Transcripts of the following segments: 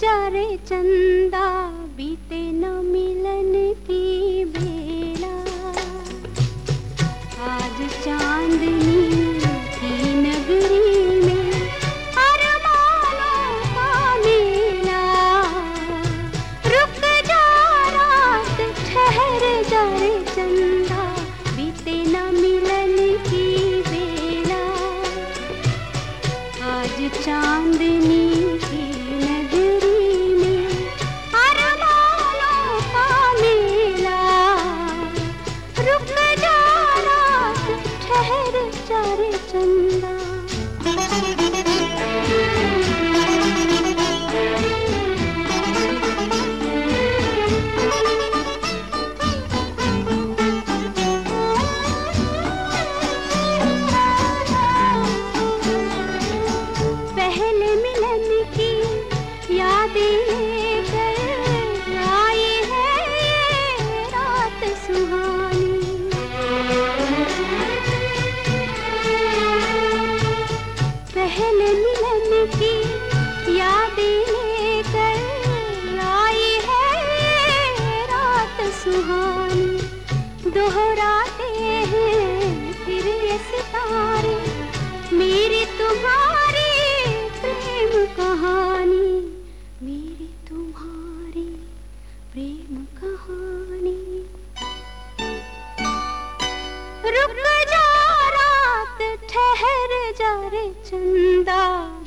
जा रे चंदा, बीते न मिलन की बेला। आज चांदनी में जा चंदा, बीते न मिलन की बेला। आज चांदनी पहले रुक जा रात ठहर जा रे चंदा।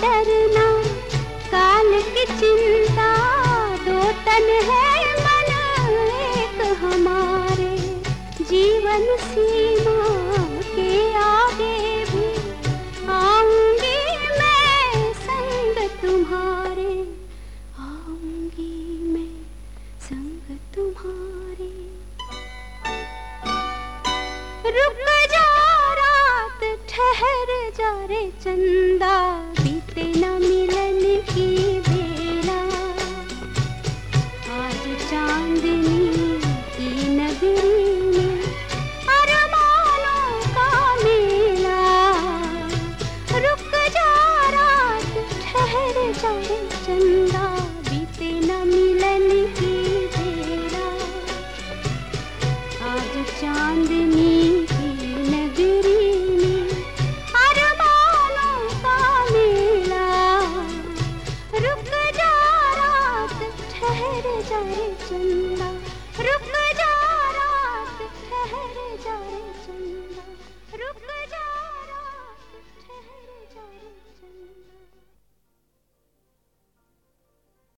डरना, काल की चिंता, दो तन है मन, एक हमारे। जीवन सीमा के आगे भी आऊँगी मैं संग तुम्हारे। आऊँगी मैं संग तुम्हारे। रुक जा, रात ठहर जा रे चंदा। बीते न मिलन जा रे चंदा। रुक